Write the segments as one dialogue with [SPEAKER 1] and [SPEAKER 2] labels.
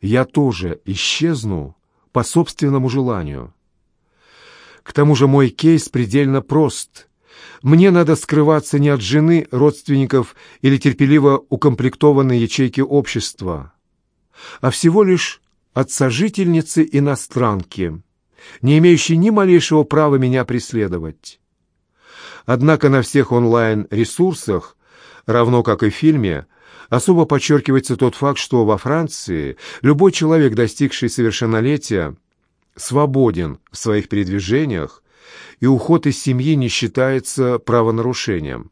[SPEAKER 1] я тоже исчезну по собственному желанию. К тому же мой кейс предельно прост. Мне надо скрываться не от жены, родственников или терпеливо укомплектованной ячейки общества, а всего лишь от сожительницы-иностранки, не имеющей ни малейшего права меня преследовать. Однако на всех онлайн-ресурсах, равно как и в фильме, особо подчеркивается тот факт, что во Франции любой человек, достигший совершеннолетия, свободен в своих передвижениях, и уход из семьи не считается правонарушением.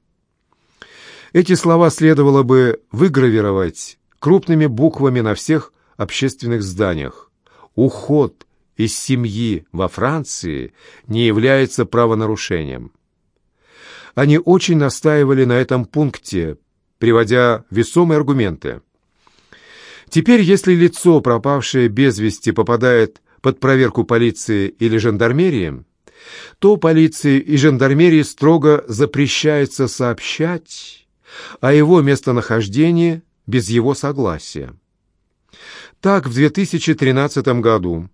[SPEAKER 1] Эти слова следовало бы выгравировать крупными буквами на всех общественных зданиях. Уход из семьи во Франции не является правонарушением. Они очень настаивали на этом пункте, приводя весомые аргументы. Теперь, если лицо, пропавшее без вести, попадает под проверку полиции или жандармерии, то полиции и жандармерии строго запрещается сообщать о его местонахождении без его согласия. Так, в 2013 году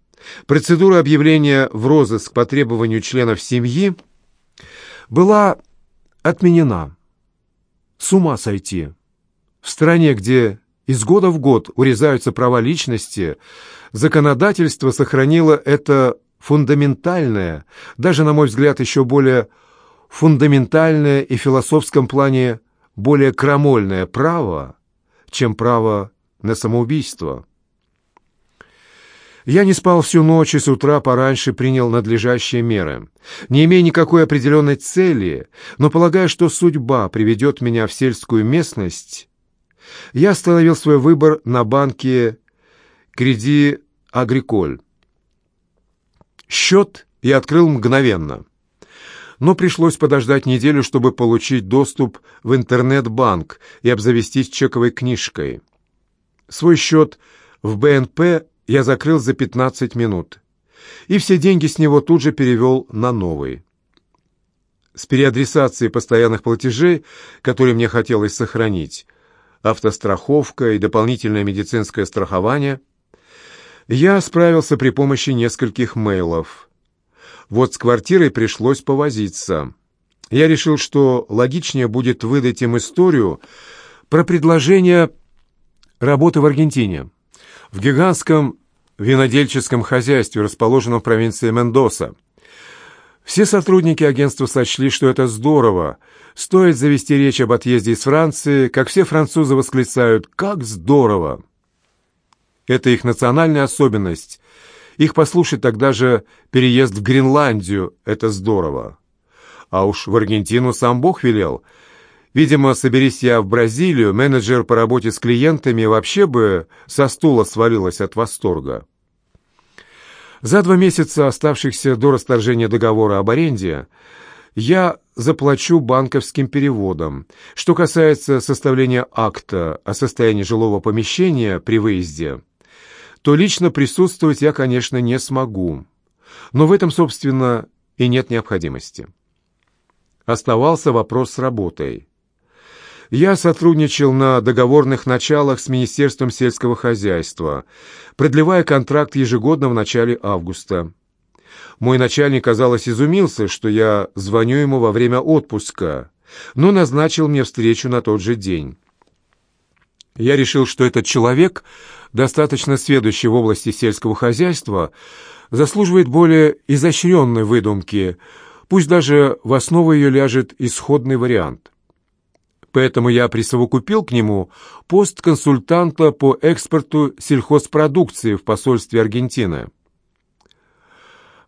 [SPEAKER 1] процедура объявления в розыск по требованию членов семьи была отменена. С ума сойти. В стране, где из года в год урезаются права личности, законодательство сохранило это фундаментальное, даже, на мой взгляд, еще более фундаментальное и в философском плане более крамольное право, чем право на самоубийство. Я не спал всю ночь и с утра пораньше принял надлежащие меры. Не имея никакой определенной цели, но полагая, что судьба приведет меня в сельскую местность, я остановил свой выбор на банке «Креди Агриколь». Счет я открыл мгновенно. Но пришлось подождать неделю, чтобы получить доступ в интернет-банк и обзавестись чековой книжкой. Свой счет в БНП я закрыл за 15 минут, и все деньги с него тут же перевел на новый. С переадресацией постоянных платежей, которые мне хотелось сохранить, автостраховка и дополнительное медицинское страхование, я справился при помощи нескольких мейлов. Вот с квартирой пришлось повозиться. Я решил, что логичнее будет выдать им историю про предложение работы в Аргентине в гигантском винодельческом хозяйстве, расположенном в провинции Мендоса. Все сотрудники агентства сочли, что это здорово. Стоит завести речь об отъезде из Франции, как все французы восклицают «Как здорово!». Это их национальная особенность. Их послушать тогда же переезд в Гренландию – это здорово. А уж в Аргентину сам Бог велел – Видимо, соберись я в Бразилию, менеджер по работе с клиентами вообще бы со стула свалилась от восторга. За два месяца, оставшихся до расторжения договора об аренде, я заплачу банковским переводом. Что касается составления акта о состоянии жилого помещения при выезде, то лично присутствовать я, конечно, не смогу. Но в этом, собственно, и нет необходимости. Оставался вопрос с работой я сотрудничал на договорных началах с Министерством сельского хозяйства, продлевая контракт ежегодно в начале августа. Мой начальник, казалось, изумился, что я звоню ему во время отпуска, но назначил мне встречу на тот же день. Я решил, что этот человек, достаточно сведущий в области сельского хозяйства, заслуживает более изощренной выдумки, пусть даже в основу ее ляжет исходный вариант поэтому я присовокупил к нему пост консультанта по экспорту сельхозпродукции в посольстве Аргентины.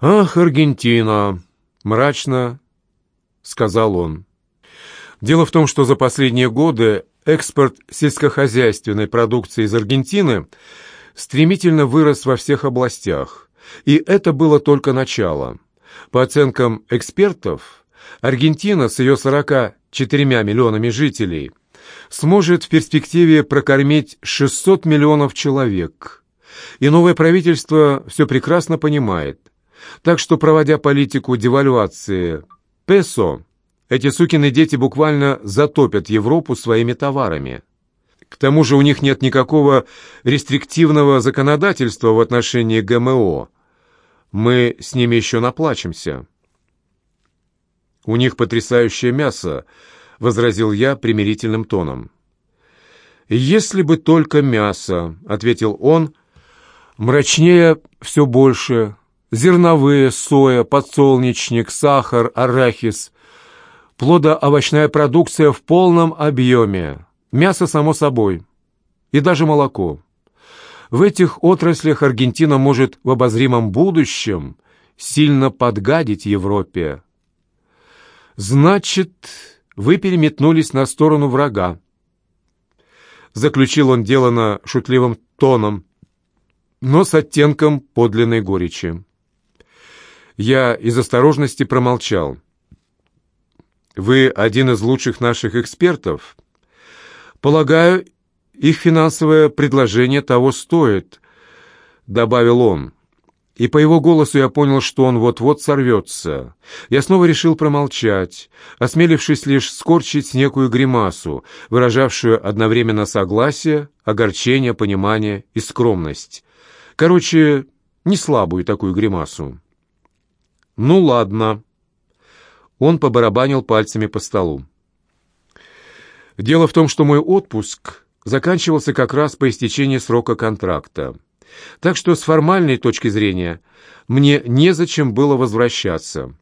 [SPEAKER 1] «Ах, Аргентина!» — мрачно сказал он. Дело в том, что за последние годы экспорт сельскохозяйственной продукции из Аргентины стремительно вырос во всех областях, и это было только начало. По оценкам экспертов, Аргентина с ее 40 четырьмя миллионами жителей, сможет в перспективе прокормить 600 миллионов человек. И новое правительство все прекрасно понимает. Так что, проводя политику девальвации песо, эти сукины дети буквально затопят Европу своими товарами. К тому же у них нет никакого рестриктивного законодательства в отношении ГМО. Мы с ними еще наплачемся. «У них потрясающее мясо», — возразил я примирительным тоном. «Если бы только мясо», — ответил он, мрачнее все больше. Зерновые, соя, подсолнечник, сахар, арахис, плодоовощная продукция в полном объеме, мясо, само собой, и даже молоко. В этих отраслях Аргентина может в обозримом будущем сильно подгадить Европе. «Значит, вы переметнулись на сторону врага», заключил он делано шутливым тоном, но с оттенком подлинной горечи. Я из осторожности промолчал. «Вы один из лучших наших экспертов. Полагаю, их финансовое предложение того стоит», — добавил он. И по его голосу я понял, что он вот-вот сорвется. Я снова решил промолчать, осмелившись лишь скорчить некую гримасу, выражавшую одновременно согласие, огорчение, понимание и скромность. Короче, не слабую такую гримасу. «Ну ладно». Он побарабанил пальцами по столу. «Дело в том, что мой отпуск заканчивался как раз по истечении срока контракта. Так что с формальной точки зрения мне незачем было возвращаться.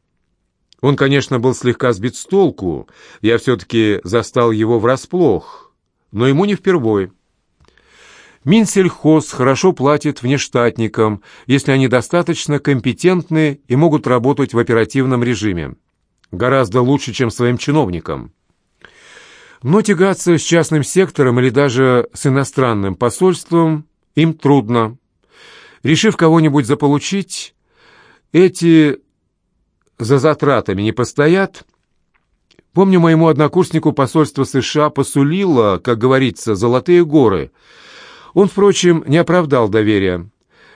[SPEAKER 1] Он, конечно, был слегка сбит с толку, я все-таки застал его врасплох, но ему не впервой. Минсельхоз хорошо платит внештатникам, если они достаточно компетентны и могут работать в оперативном режиме. Гораздо лучше, чем своим чиновникам. Но тягаться с частным сектором или даже с иностранным посольством им трудно. Решив кого-нибудь заполучить, эти за затратами не постоят. Помню, моему однокурснику посольство США посулило, как говорится, золотые горы. Он, впрочем, не оправдал доверия.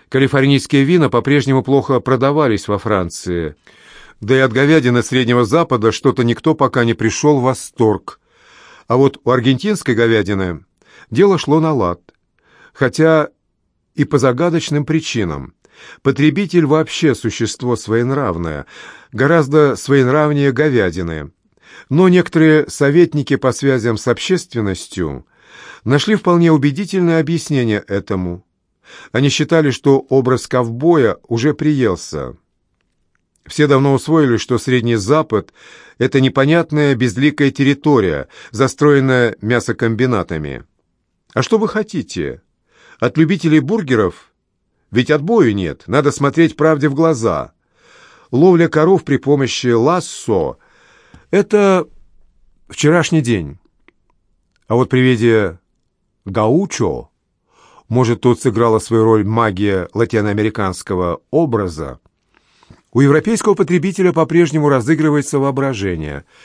[SPEAKER 1] Калифорнийские вина по-прежнему плохо продавались во Франции. Да и от говядины Среднего Запада что-то никто пока не пришел в восторг. А вот у аргентинской говядины дело шло на лад. Хотя и по загадочным причинам. Потребитель вообще существо своенравное, гораздо своенравнее говядины. Но некоторые советники по связям с общественностью нашли вполне убедительное объяснение этому. Они считали, что образ ковбоя уже приелся. Все давно усвоили, что Средний Запад – это непонятная безликая территория, застроенная мясокомбинатами. А что вы хотите? От любителей бургеров ведь отбою нет, надо смотреть правде в глаза. Ловля коров при помощи лассо — это вчерашний день. А вот при виде гаучо, может, тут сыграла свою роль магия латиноамериканского образа, у европейского потребителя по-прежнему разыгрывается воображение —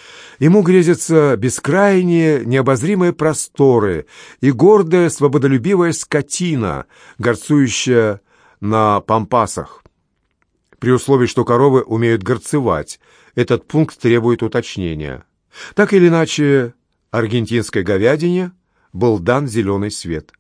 [SPEAKER 1] Ему грезятся бескрайние, необозримые просторы и гордая, свободолюбивая скотина, горцующая на пампасах. При условии, что коровы умеют горцевать, этот пункт требует уточнения. Так или иначе, аргентинской говядине был дан зеленый свет –